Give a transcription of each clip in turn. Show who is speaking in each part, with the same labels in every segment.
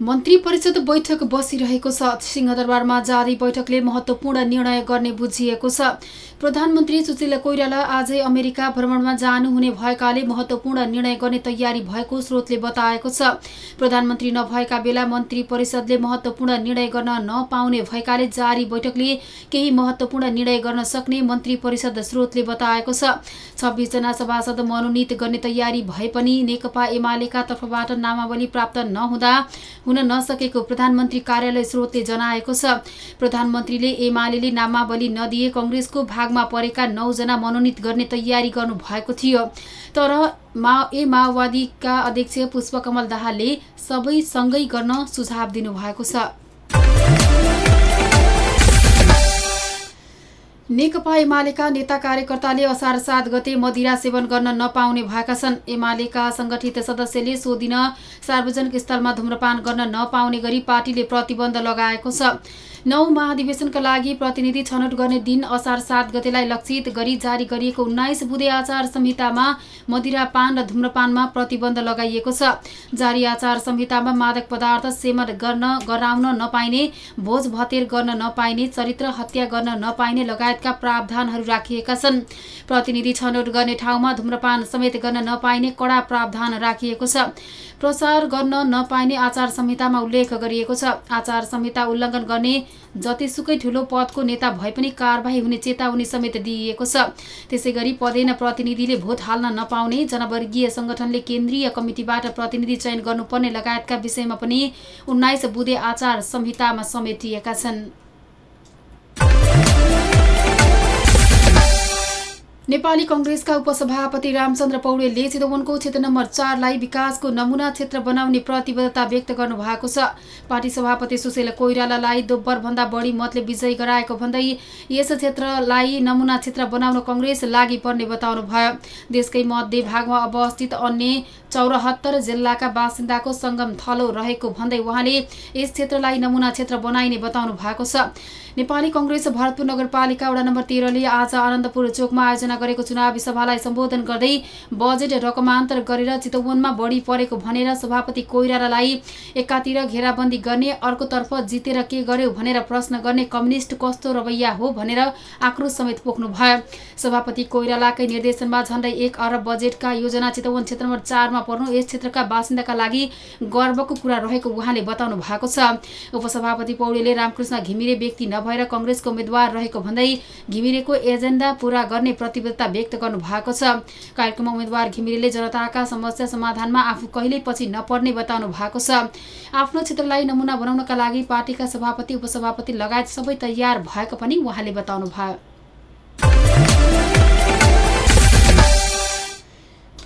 Speaker 1: मन्त्री परिषद बैठक बसिरहेको छ। सिंहदरबारमा जारी बैठकले महत्वपूर्ण निर्णय गर्ने बुझिएको छ। प्रधानमन्त्री सुशील कोइराला आजै अमेरिका भ्रमणमा जानुहुने भएकाले महत्वपूर्ण निर्णय गर्ने तयारी भएको स्रोतले बताएको छ। प्रधानमन्त्री नभएका बेला मन्त्री परिषदले महत्वपूर्ण निर्णय गर्न नपाउने भएकाले जारी बैठकले केही महत्वपूर्ण निर्णय गर्न सक्ने मन्त्री परिषद स्रोतले बताएको छ। छब्बिसजना सभासद मनोनित गर्ने तयारी भए पनि नेकपा एमालेका तर्फबाट नामावली प्राप्त नहुँदा हुन नसकेको प्रधानमन्त्री कार्यालय स्रोतले जनाएको छ। प्रधानमन्त्रीले एमाले नामावली नदिए कङ्ग्रेसको भागमा परेका नौजना मनोनित गर्ने तयारी गर्नु भएको थियो। तर मा ए माओवादीका अध्यक्ष पुष्पकमल दाहालले सबै सँगै गर्न सुझाव दिनुभएको छ। नेकपा एमालेका नेता कार्यकर्ताले असार सात गते मदिरा सेवन गर्न नपाउने भएका छन्। एमालेका संगठित सदस्यले सो दिन सार्वजनिक स्थलमा धुम्रपान गर्न नपाउने गरी पार्टीले प्रतिबन्ध लगाएको छ। नौ महाधिवेशनका लागि प्रतिनिधि छनौट गर्ने दिन असार सात गतेलाई लक्षित गरी जारी गरिएको उन्नाइस बुधे आचार संहितामा मदिरापान र धुम्रपानमा प्रतिबन्ध लगाइएको छ। जारी आचार संहितामा मादक पदार्थ सेवन गर्न गराउन नपाइने भोज भतेर गर्न नपाइने चरित्र हत्या गर्न नपाइने लगायतका प्रावधानहरू राखिएका छन्। प्रतिनिधि छनौट गर्ने ठाउँमा धुम्रपान समेत गर्न नपाइने कडा प्रावधान राखिएको छ। प्रसार गर्न नपाइने आचार संहितामा उल्लेख गरिएको छ। आचार संहिता उल्लङ्घन गर्ने जतिसुकै ठुलो पदको नेता भए पनि कारवाही हुने चेतावनी समेत दिइएको छ। त्यसै गरी पदेन प्रतिनिधिले भोट हाल्न नपाउने जनवर्गीय संगठनले केन्द्रीय कमिटिबाट प्रतिनिधि चयन गर्नुपर्ने लगायतका विषयमा पनि उन्नाइस बुधे आचार संहितामा समेटिएका छन्। नेपाली कङ्ग्रेसका उपसभापति रामचन्द्र पौडेलले चितवनको क्षेत्र नम्बर चारलाई विकासको नमुना क्षेत्र बनाउने प्रतिबद्धता व्यक्त गर्नु भएको छ। पार्टी सभापति सुशील कोइरालालाई दोब्बरभन्दा बढी मतले विजयी गराएको भन्दै यस क्षेत्रलाई नमुना क्षेत्र बनाउन कङ्ग्रेस लागि पर्ने बताउनु भयो देशकै मध्य भागमा अवस्थित अन्य चौराहत्तर जिल्लाका बासिन्दाको सङ्गम थलो रहेको भन्दै उहाँले यस क्षेत्रलाई नमुना क्षेत्र बनाइने बताउनु भएको छ। नेपाली कङ्ग्रेस भरतपुर नगरपालिका वडा नम्बर तेह्रले आज आनन्दपुर चोकमा आयोजना गरेको चुनावी सभालाई सम्बोधन गर्दै बजेट रकमान्तर गरेर चितवनमा बढी परेको भनेर सभापति कोइरालालाई एकातिर घेराबन्दी गर्ने अर्कोतर्फ जितेर के गर्यो भनेर प्रश्न गर्ने कम्युनिस्ट कस्तो रवैया हो भनेर आक्रोश समेत पोख्नु भयो। सभापति कोइरालाकै निर्देशनमा झन्डै एक अरब बजेटका योजना चितवन क्षेत्र नम्बर चारमा पर्नु यस क्षेत्रका बासिन्दाका लागि गर्वको कुरा रहेको उहाँले बताउनु भएको छ। उपसभापति पौडेलले रामकृष्ण घिमिरे व्यक्ति नभएर कङ्ग्रेसको उम्मेद्वार रहेको भन्दै घिमिरेको एजेन्डा पूरा गर्ने प्रतिबद्धता व्यक्त गर्नु भएको छ। कार्यक्रममा उम्मेद्वार घिमिरेले जनताका समस्या समाधानमा आफू कहिल्यै पछि नपर्ने बताउनु भएको छ। आफ्नो क्षेत्रलाई नमुना बनाउनका लागि पार्टीका सभापति उपसभापति लगायत सबै तयार भएको पनि उहाँले बताउनु भयो।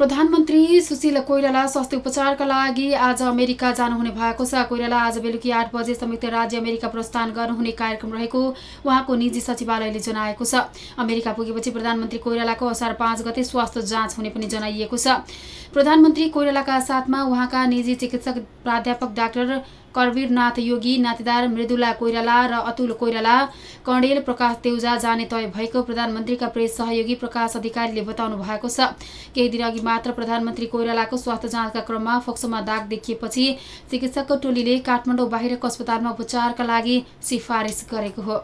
Speaker 1: प्रधानमन्त्री सुशील कोइराला स्वास्थ्य उपचारका लागि आज अमेरिका जानुहुने भएको छ। कोइराला आज बेलुकी आठ बजे संयुक्त राज्य अमेरिका प्रस्थान गर्नुहुने कार्यक्रम रहेको उहाँको निजी सचिवालयले जनाएको छ। अमेरिका पुगेपछि प्रधानमन्त्री कोइरालाको असार पाँच गते स्वास्थ्य जाँच हुने पनि जनाइएको छ। प्रधानमन्त्री कोइरालाका साथमा उहाँका निजी चिकित्सक प्राध्यापक डाक्टर करवीरनाथ योगी नातेदार मृदुला कोइराला र अतुल कोइराला कर्णेल प्रकाश देउजा जाने तय भएको प्रधानमन्त्रीका प्रेस सहयोगी प्रकाश अधिकारीले बताउनु भएको छ। केही दिन अघि मात्र प्रधानमन्त्री कोइरालाको स्वास्थ्य जाँचका क्रममा फोक्सोमा दाग देखिएपछि चिकित्सकको टोलीले काठमाडौँ बाहिरको अस्पतालमा उपचारका लागि सिफारिस गरेको हो।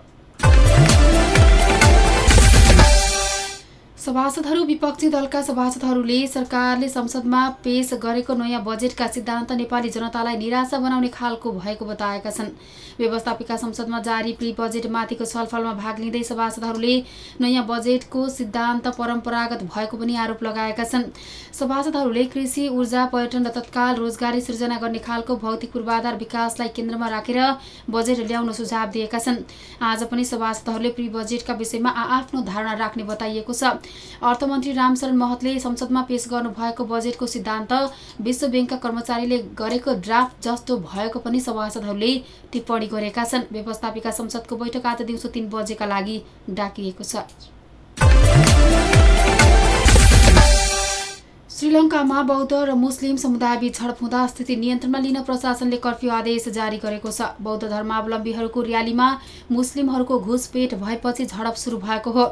Speaker 1: सभासदहरू विपक्षी दलका सभासदहरूले सरकारले संसदमा पेश गरेको नयाँ बजेटका सिद्धान्त नेपाली जनतालाई निराशा बनाउने खालको भएको बताएका छन्। व्यवस्थापिका संसदमा जारी प्री बजेटमाथिको छलफलमा भाग लिँदै सभासदहरूले नयाँ बजेटको सिद्धान्त परम्परागत भएको पनि आरोप लगाएका छन्। सभासदहरूले कृषि ऊर्जा पर्यटन र तत्काल रोजगारी सृजना गर्ने खालको भौतिक पूर्वाधार विकासलाई केन्द्रमा राखेर बजेट ल्याउन सुझाव दिएका छन्। आज पनि सभासदहरूले प्री बजेटका विषयमा आआफ्नो धारणा राख्ने बताइएको छ। अर्थमन्त्री रामशरण महतले संसदमा पेश गर्नुभएको बजेटको सिद्धान्त विश्व ब्याङ्कका कर्मचारीले गरेको ड्राफ्ट जस्तो भएको पनि सभासदहरूले टिप्पणी गरेका छन्। व्यवस्थापिका संसदको बैठक आज दिउँसो तीन बजेका लागि डाकिएको छ। श्रीलङ्कामा बौद्ध र मुस्लिम समुदायबीच झडप हुँदा स्थिति नियन्त्रणमा लिन प्रशासनले कर्फ्यू आदेश जारी गरेको छ। बौद्ध धर्मावलम्बीहरूको र्यालीमा मुस्लिमहरूको घुसपेट भएपछि झडप सुरु भएको हो।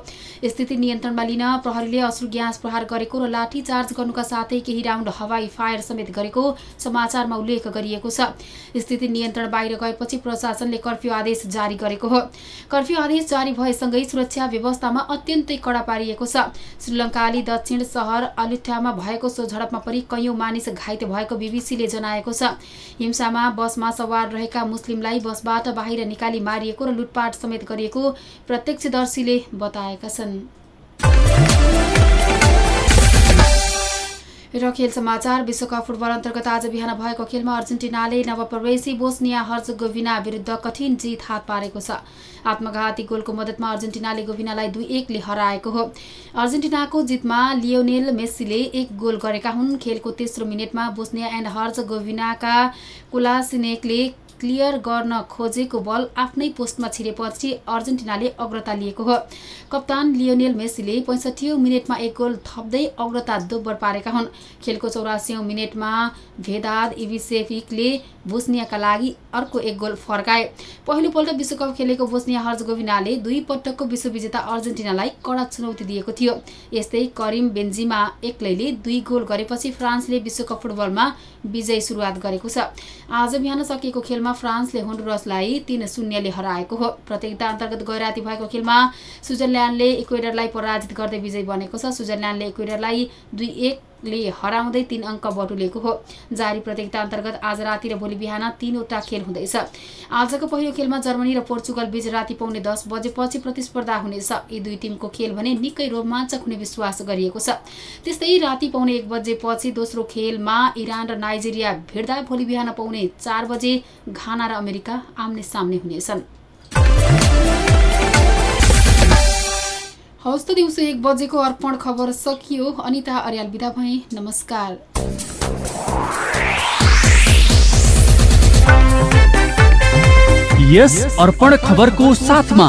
Speaker 1: स्थिति नियन्त्रणमा लिन प्रहरीले अश्रु ग्यास प्रहार गरेको र लाठी चार्ज गर्नुका साथै केही राउन्ड हवाई फायर समेत गरेको समाचारमा उल्लेख गरिएको छ। स्थिति नियन्त्रण बाहिर गएपछि प्रशासनले कर्फ्यू आदेश जारी गरेको हो। कर्फ्यू आदेश जारी भएसँगै सुरक्षा व्यवस्थामा अत्यन्तै कडा पारिएको छ। श्रीलङ्काली दक्षिण सहर अलिठामा भएको सो झडपमा परि कैयौँ मानिस घाइते भएको बिबिसीले जनाएको छ। हिंसामा बसमा सवार रहेका मुस्लिमलाई बसबाट बाहिर निकाली मारिएको र लुटपाट समेत गरिएको प्रत्यक्षदर्शीले बताएका छन्। र खेल समाचार विश्वकप फुटबल अन्तर्गत आज बिहान भएको खेलमा अर्जेन्टिनाले नवप्रवेशी बोस्निया हर्जगोभिना विरुद्ध कठिन जित हात पारेको छ। आत्मघाती गोलको मद्दतमा अर्जेन्टिनाले गोभिनालाई दुई एकले हराएको हो। अर्जेन्टिनाको जितमा लियोनेल मेस्सीले एक गोल गरेका हुन्। खेलको तेस्रो मिनटमा बोस्निया एन्ड हर्जगोभिनाका कुलासिनेकले क्लियर गर्न खोजेको बल आफ्नै पोस्टमा छिरेपछि अर्जेन्टिनाले अग्रता लिएको हो। कप्तान लियोनेल मेसीले पैँसठी मिनटमा एक गोल थप्दै अग्रता दोब्बर पारेका हुन्। खेलको चौरासी मिनटमा भेदाद इभिसेफिकले बोस्नियाका लागि अर्को एक गोल फर्काए। पहिलोपल्ट विश्वकप खेलेको बोस्निया हर्जगोभिनाले दुई पटकको विश्वविजेता अर्जेन्टिनालाई कडा चुनौती दिएको थियो। यस्तै करिम बेन्जिमा एक्लैले दुई गोल गरेपछि फ्रान्सले विश्वकप फुटबलमा विजय सुरुवात गरेको छ। आज बिहान सकिएको खेलमा फ्रान्सले होन्डुरसलाई तीन शून्यले हराएको हो। प्रतियोगिता अन्तर्गत गैराती भएको खेलमा स्विजरल्यान्डले इक्वेडरलाई पराजित गर्दै विजय बनेको छ। स्विजरल्यान्डले इक्वेडरलाई दुई एक ले हराउँदै तीन अङ्क बटुलेको हो। जारी प्रतियोगिता अन्तर्गत आज राति र भोलि बिहान तीनवटा खेल हुँदैछ। आजको पहिलो खेलमा जर्मनी र पोर्चुगल बीच राति पाउने दस बजेपछि प्रतिस्पर्धा हुनेछ। यी दुई टिमको खेल भने निकै रोमाञ्चक हुने विश्वास गरिएको छ। त्यस्तै राति पाउने एक बजेपछि दोस्रो खेलमा इरान र नाइजेरिया भिड्दा भोलि बिहान पाउने चार बजे घाना र अमेरिका आम्ने सामने हुनेछन्। हवस् त दिउँसो एक बजेको अर्पण खबर सकियो। अनिता अर्याल बिदा भए। नमस्कार।
Speaker 2: यस अर्पण खबरको साथमा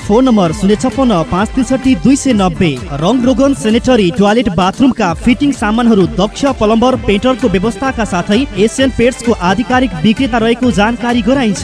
Speaker 3: फोन नम्बर शून्य छप्पन्न पाँच त्रिसठी दुई सय नब्बे। रङ रोगन सेनेटरी टोयलेट बाथरुमका फिटिङ सामानहरू दक्ष प्लम्बर पेन्टरको व्यवस्थाका साथै एसियन पेट्सको आधिकारिक विक्रेता रहेको जानकारी गराइन्छ।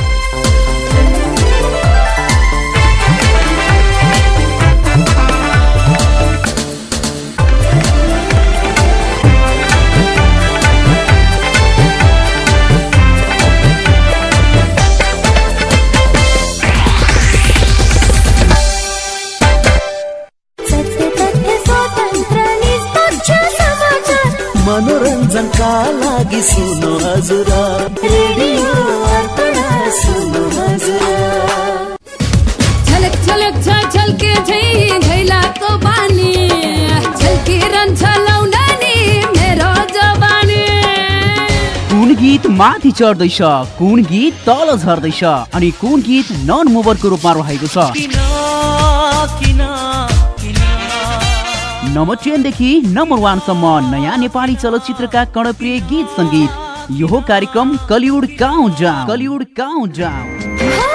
Speaker 4: मनोरञ्जनका लागि सुन्नु हजुर रेडियो सुन्नु हजुर
Speaker 5: झलक झलक झलके झै झैलाको बानी झल्की रहन्छ लौलानी मेरो जवानी
Speaker 2: कुन गीत माथि चढ्दैछ कुन गीत तल झर्दैछ अनि कुन गीत नन मुभरको रूपमा रहेको छ
Speaker 4: किन किन
Speaker 2: नम्बर टेनदेखि नम्बर वानसम्म नयाँ नेपाली चलचित्रका कर्णप्रिय गीत सङ्गीत यो कार्यक्रम कलिउड गाउँ जाउँ। कलिउड गाउँ जाउँ।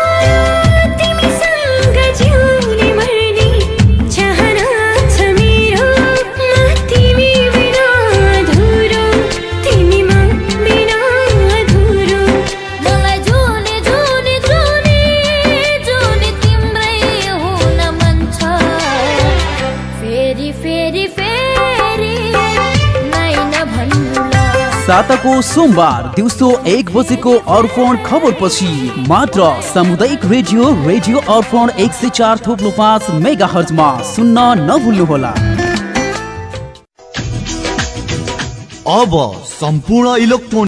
Speaker 2: साताको सोमबार दिउँसो एक बजेको अर्पण खबर पछि मात्र सामुदायिक रेडियो रेडियो अर्पण एक सय चार थोप्लो पाँच मेगा हर्जमा सुन्न नभुल्नुहोला।
Speaker 6: अब सम्पूर्ण इलेक्ट्रोनिक